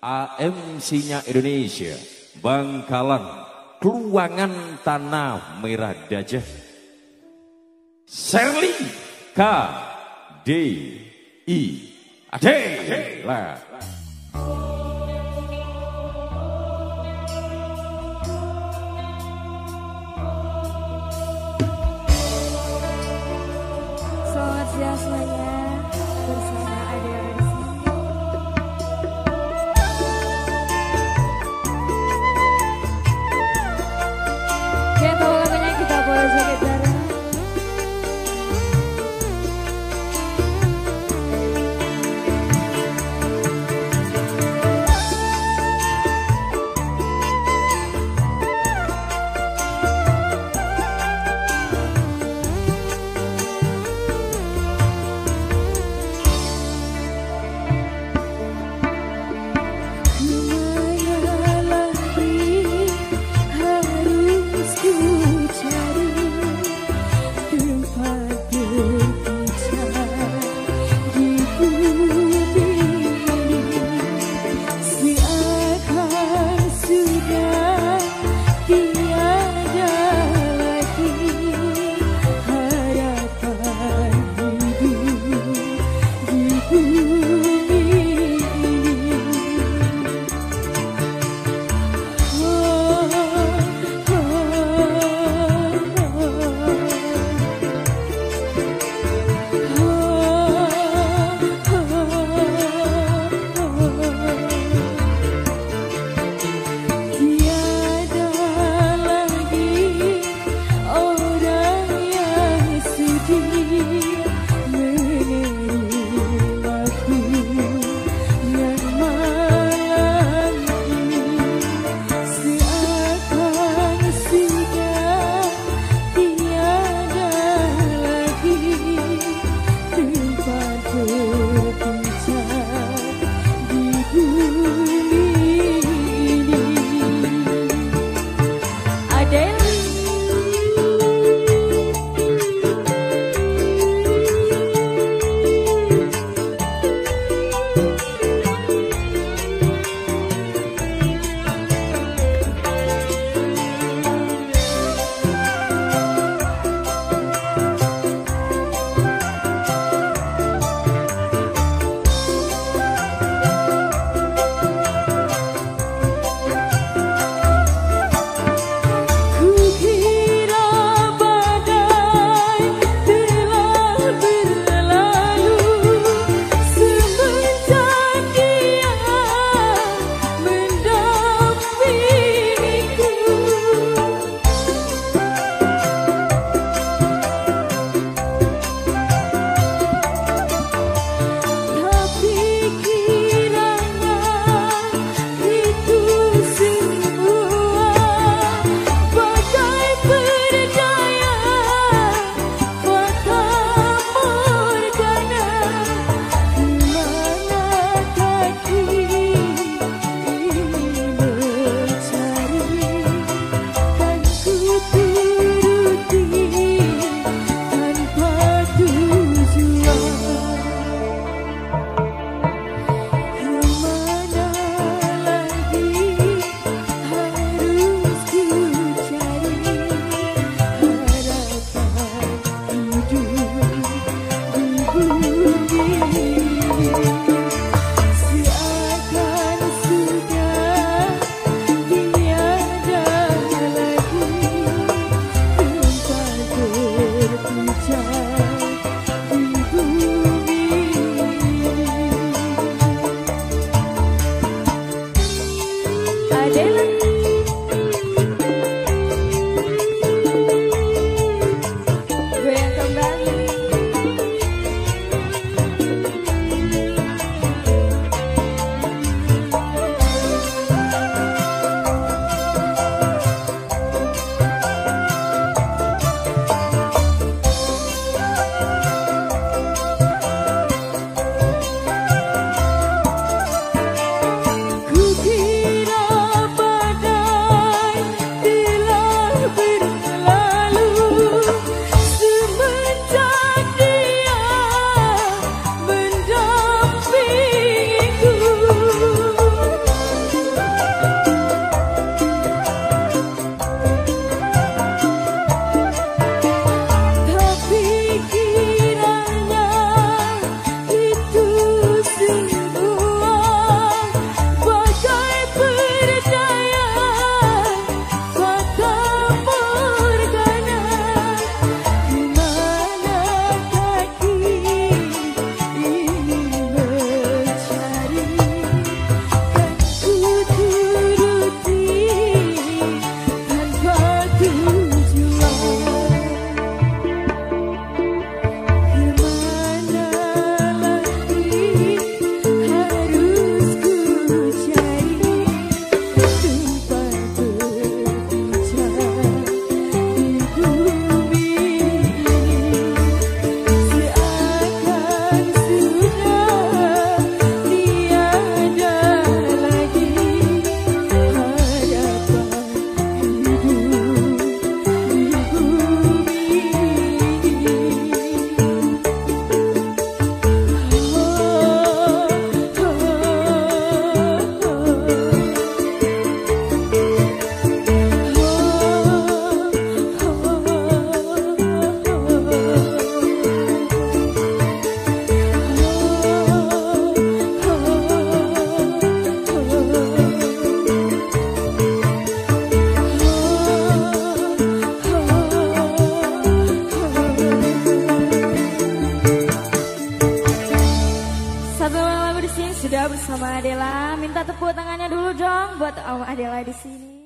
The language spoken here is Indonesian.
AMC-nya Indonesia, Bangkalan, Keluangan Tanah Merah Dajah, Serli K D I Adela. Selamat siang semuanya bersama I didn't Om Adela di sini.